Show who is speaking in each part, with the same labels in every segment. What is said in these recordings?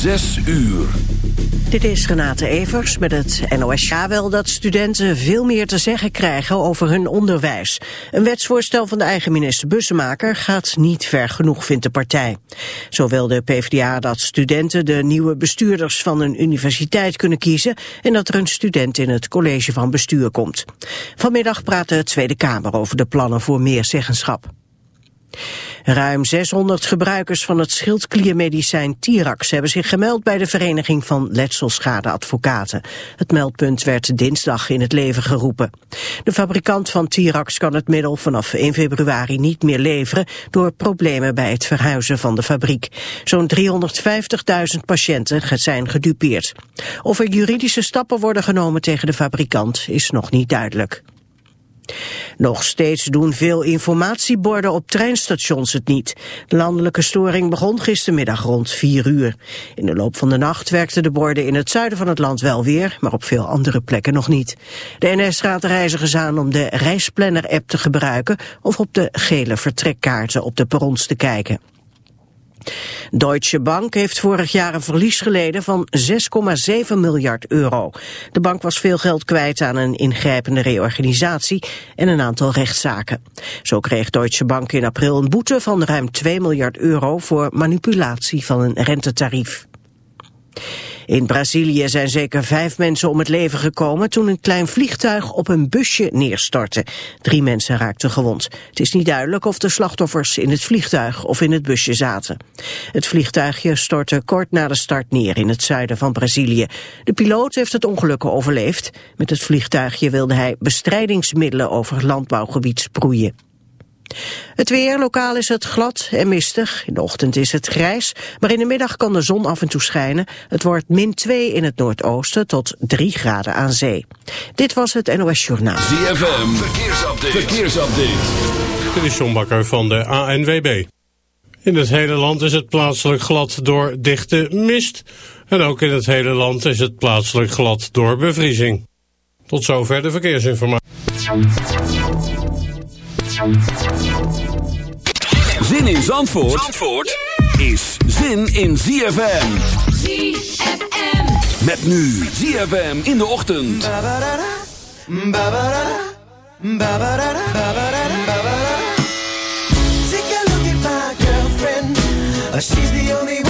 Speaker 1: Zes uur.
Speaker 2: Dit is Renate Evers met het NOS. Ja, wel dat studenten veel meer te zeggen krijgen over hun onderwijs. Een wetsvoorstel van de eigen minister Bussemaker gaat niet ver genoeg, vindt de partij. Zo wil de PvdA dat studenten de nieuwe bestuurders van een universiteit kunnen kiezen... en dat er een student in het college van bestuur komt. Vanmiddag praat de Tweede Kamer over de plannen voor meer zeggenschap. Ruim 600 gebruikers van het schildkliermedicijn Tirax hebben zich gemeld bij de Vereniging van Letselschadeadvocaten. Het meldpunt werd dinsdag in het leven geroepen. De fabrikant van Tirax kan het middel vanaf 1 februari niet meer leveren door problemen bij het verhuizen van de fabriek. Zo'n 350.000 patiënten zijn gedupeerd. Of er juridische stappen worden genomen tegen de fabrikant is nog niet duidelijk. Nog steeds doen veel informatieborden op treinstations het niet. De landelijke storing begon gistermiddag rond 4 uur. In de loop van de nacht werkten de borden in het zuiden van het land wel weer, maar op veel andere plekken nog niet. De NS raadt reizigers aan om de reisplanner-app te gebruiken of op de gele vertrekkaarten op de perrons te kijken. Deutsche Bank heeft vorig jaar een verlies geleden van 6,7 miljard euro. De bank was veel geld kwijt aan een ingrijpende reorganisatie en een aantal rechtszaken. Zo kreeg Deutsche Bank in april een boete van ruim 2 miljard euro voor manipulatie van een rentetarief. In Brazilië zijn zeker vijf mensen om het leven gekomen toen een klein vliegtuig op een busje neerstortte. Drie mensen raakten gewond. Het is niet duidelijk of de slachtoffers in het vliegtuig of in het busje zaten. Het vliegtuigje stortte kort na de start neer in het zuiden van Brazilië. De piloot heeft het ongeluk overleefd. Met het vliegtuigje wilde hij bestrijdingsmiddelen over landbouwgebied sproeien. Het weer, lokaal is het glad en mistig. In de ochtend is het grijs, maar in de middag kan de zon af en toe schijnen. Het wordt min 2 in het noordoosten tot 3 graden aan zee. Dit was het NOS Journaal.
Speaker 1: ZFM, verkeersupdate. verkeersupdate.
Speaker 3: Dit is John Bakker van de ANWB. In het hele land is het plaatselijk glad door dichte mist. En ook in het hele land is het plaatselijk glad door bevriezing. Tot zover de verkeersinformatie.
Speaker 1: Zin in Zandvoort, Zandvoort is zin in ZFM.
Speaker 4: ZFM.
Speaker 1: Met nu ZFM in de ochtend.
Speaker 5: Take a look at my girlfriend. She's the only one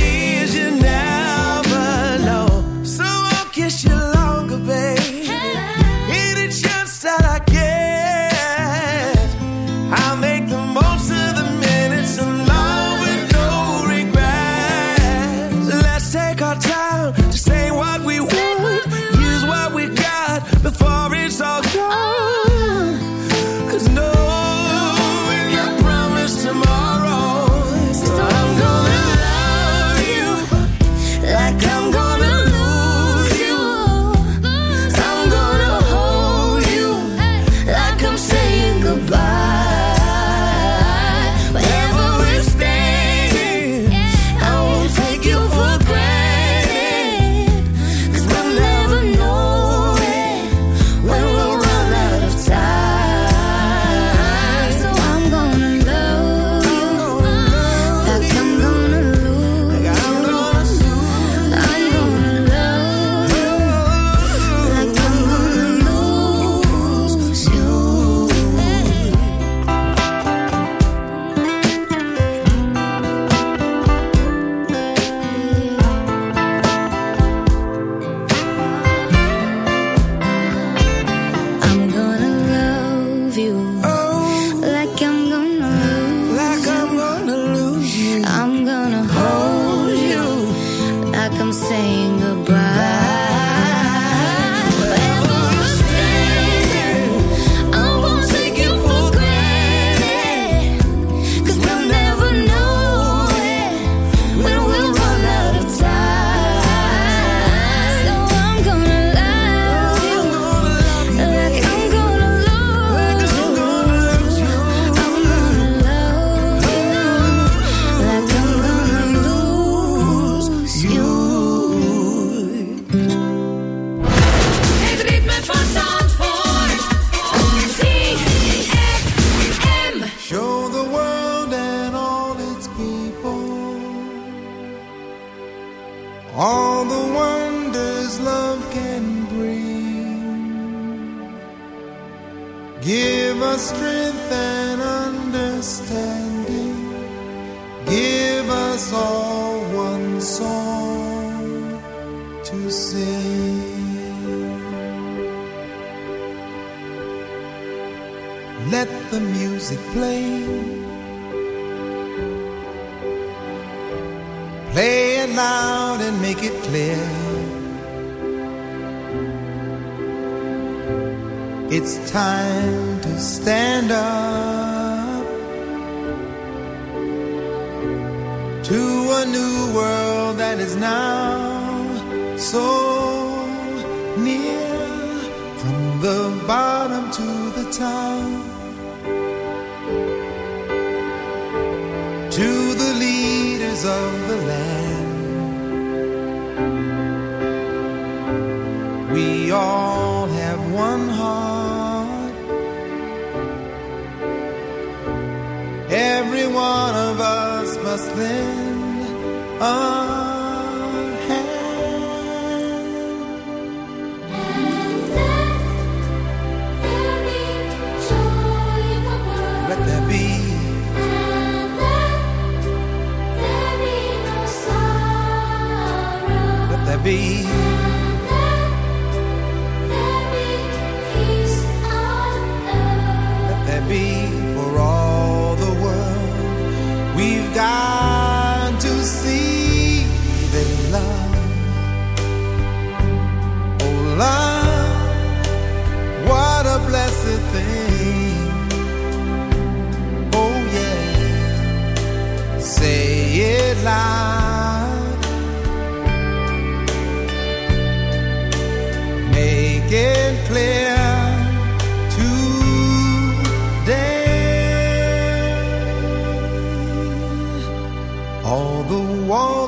Speaker 6: like I'm saying
Speaker 7: Every one of us must lend a hand. Let there be Let there be no sorrow. Let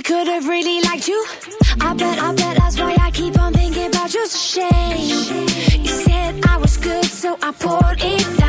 Speaker 4: I could have really liked you. I bet, I bet that's why I keep on thinking about you. Shame. You said I was good, so I poured it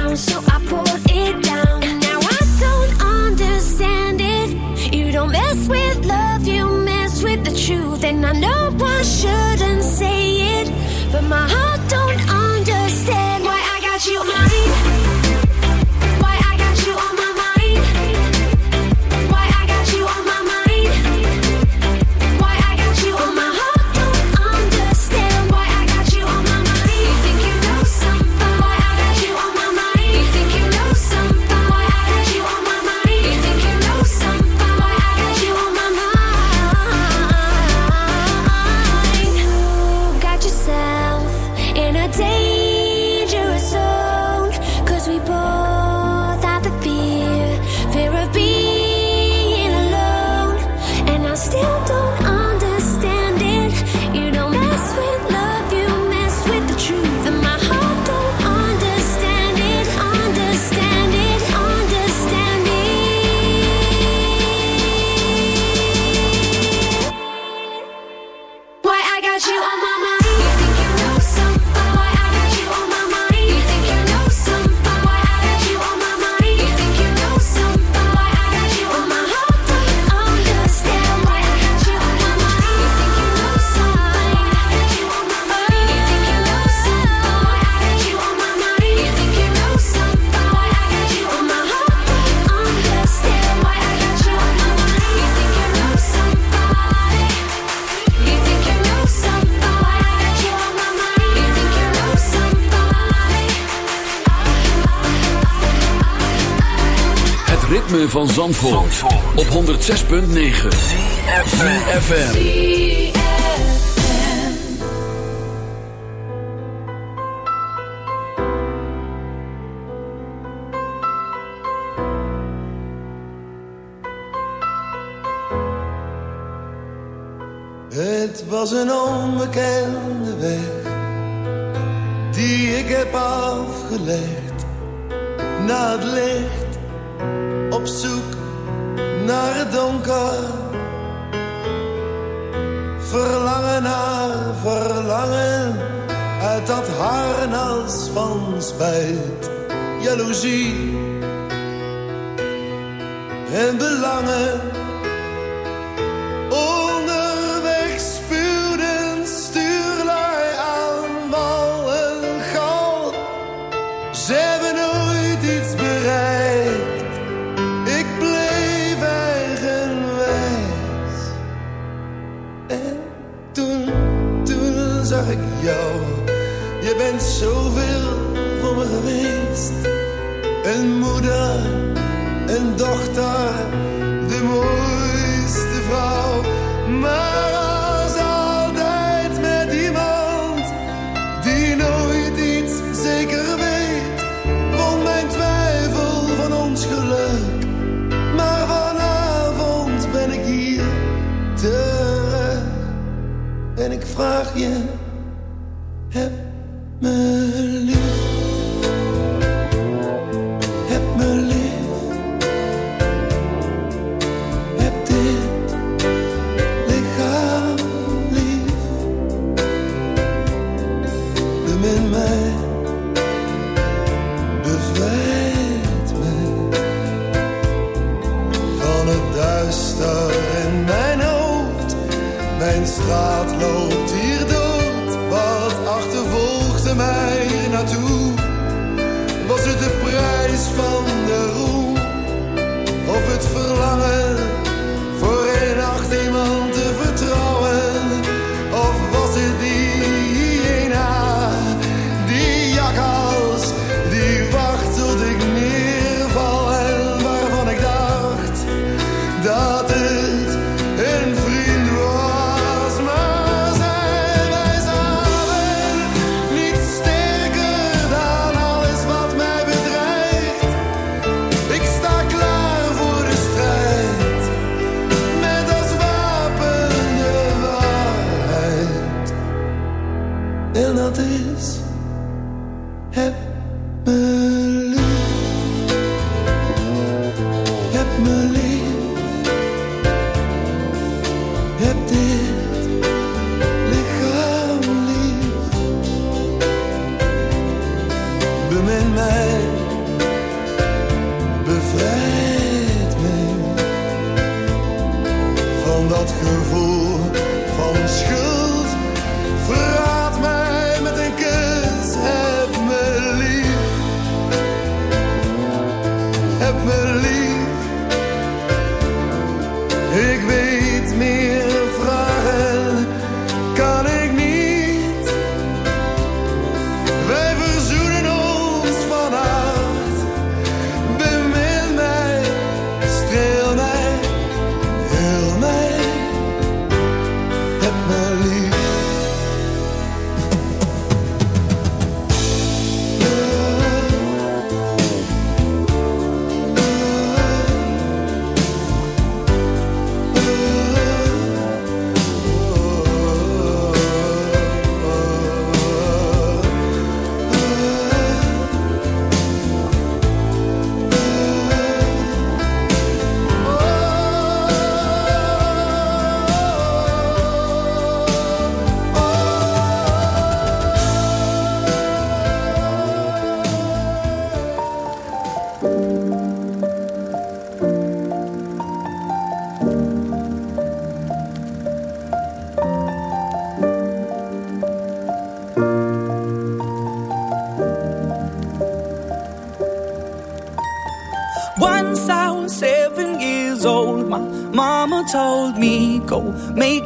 Speaker 1: van Zandvoort, op 106.9 CFFM
Speaker 8: Het was een onbekende weg die ik heb afgelegd. Na het licht donker. Verlangen naar verlangen uit dat harnas van spijt, jaloezie en belangen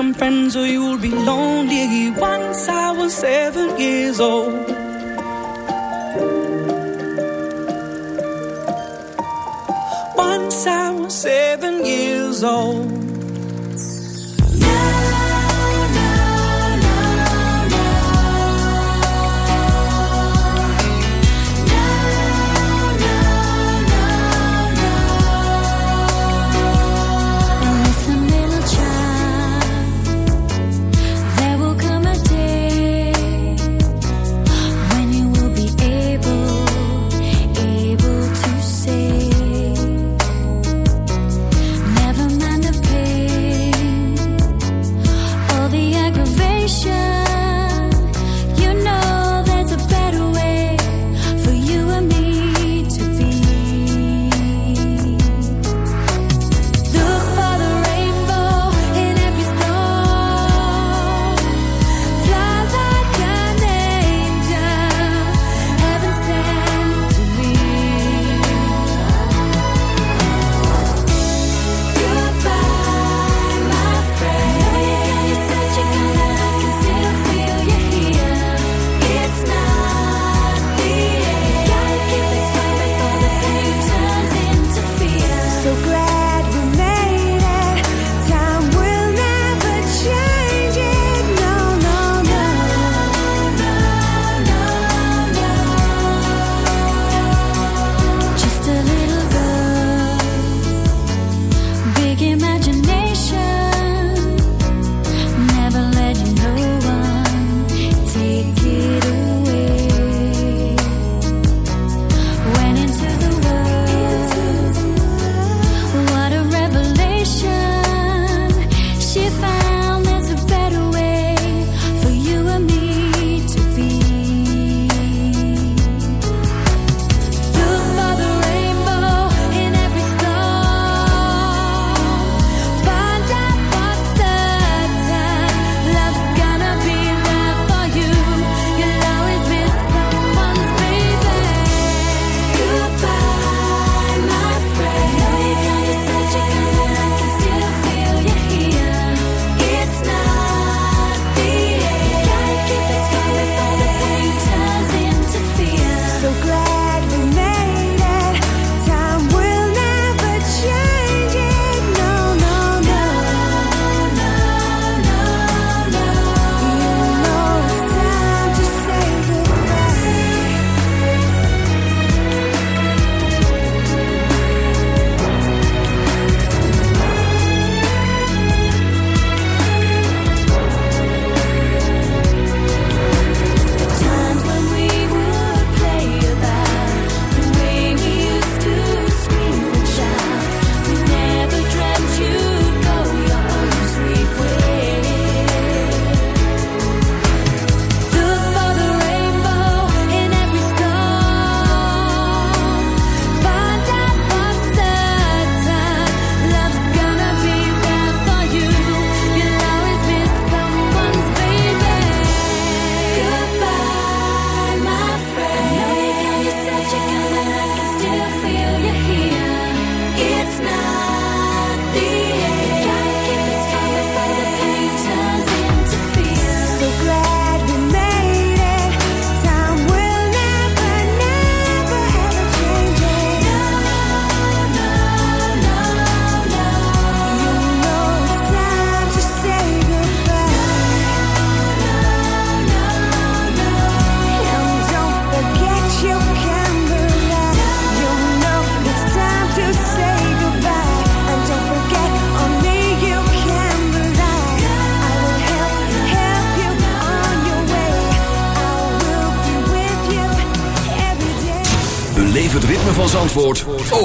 Speaker 5: Some friends or you'll be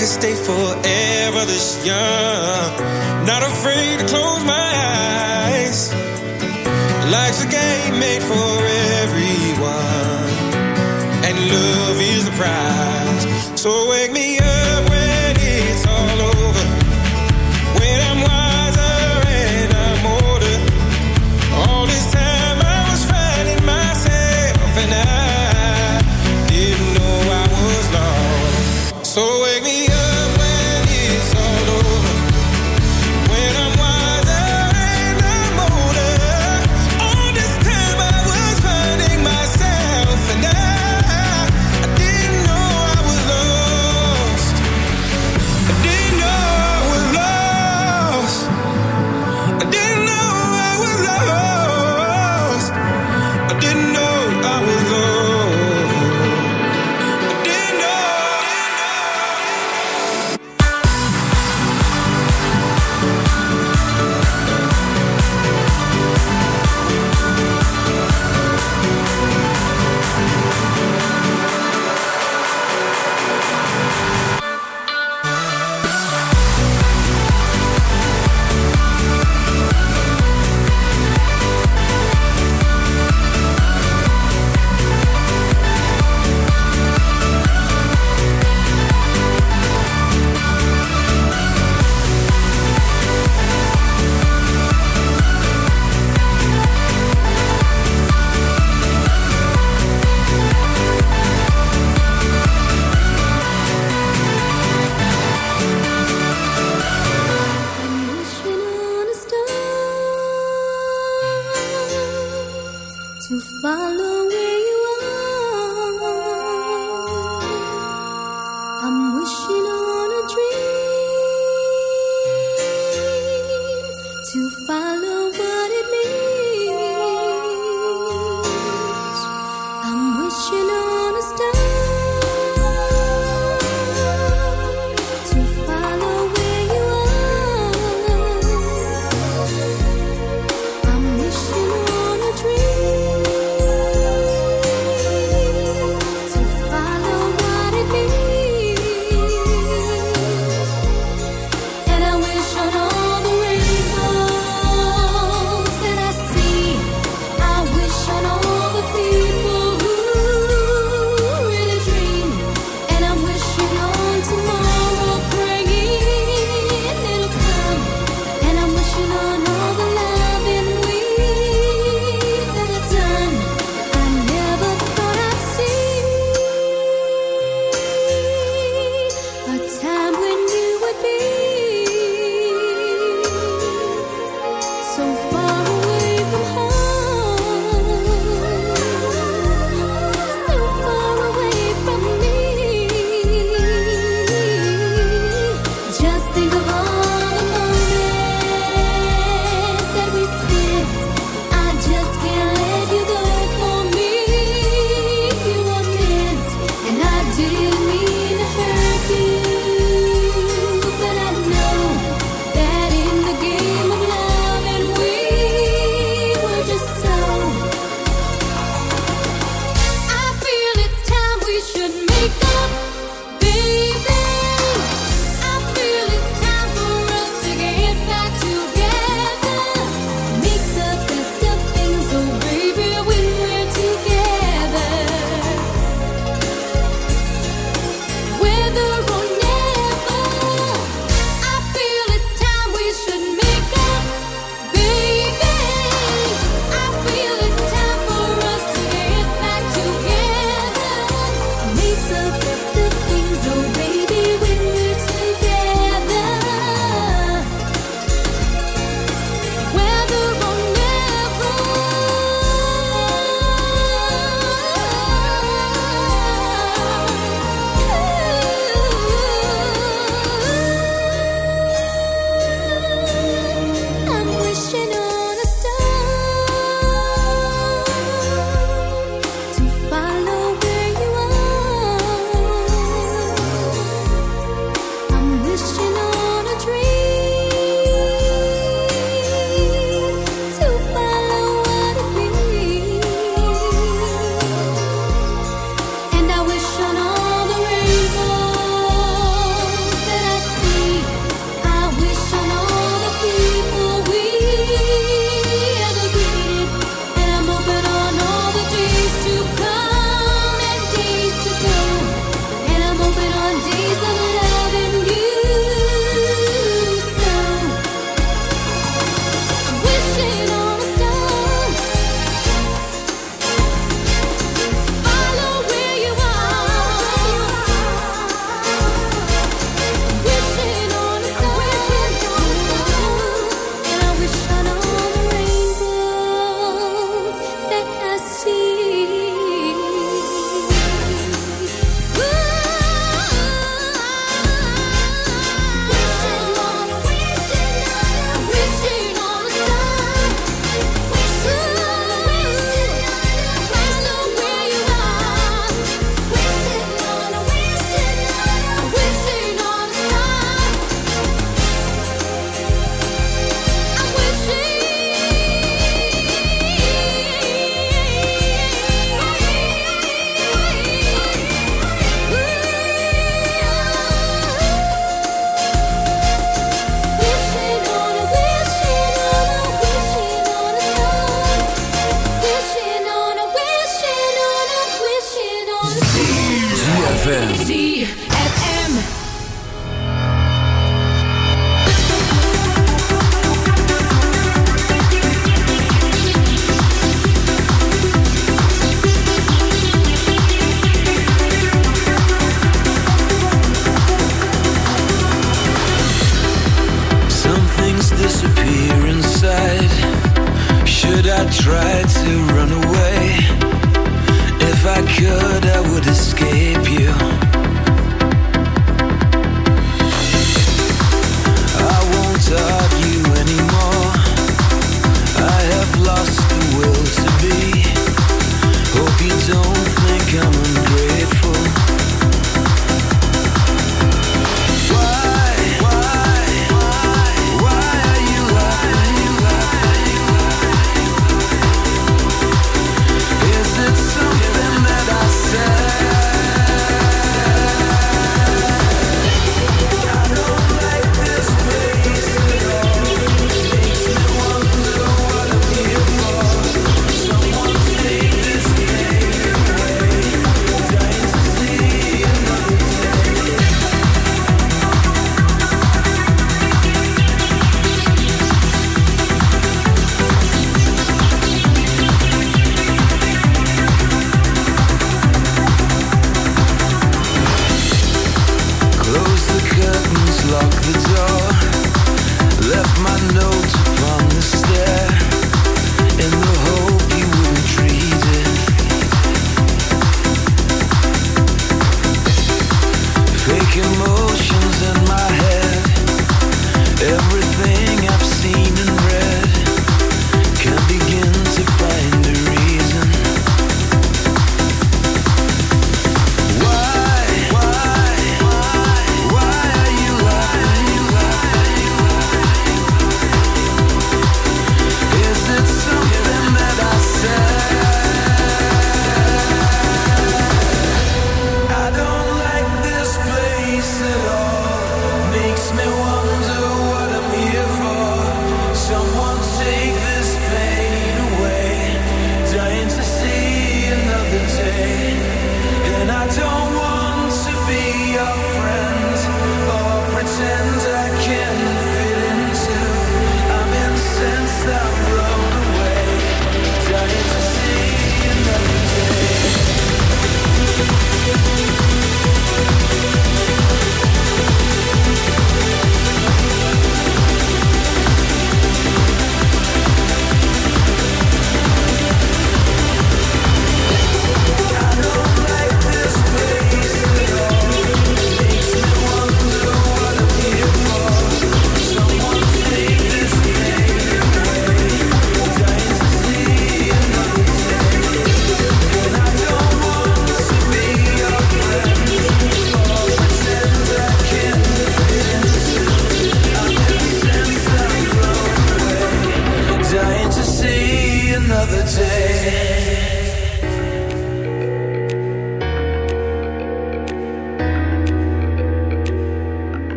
Speaker 9: could
Speaker 1: stay forever this young.